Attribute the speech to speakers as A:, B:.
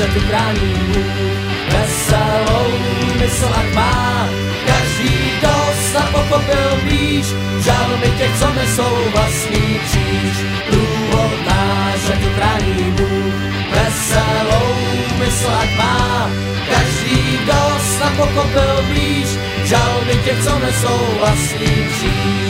A: že tu chrání Veselou mysl ať má, každý, kdo snad pochopil blíž, žalmy těch, co nesou vlastní kříž. Průvodná, že tu chrání Bůh. Veselou mysl ať má, každý, kdo snad pochopil blíž, žalmy těch, co nesou vlastní kříž.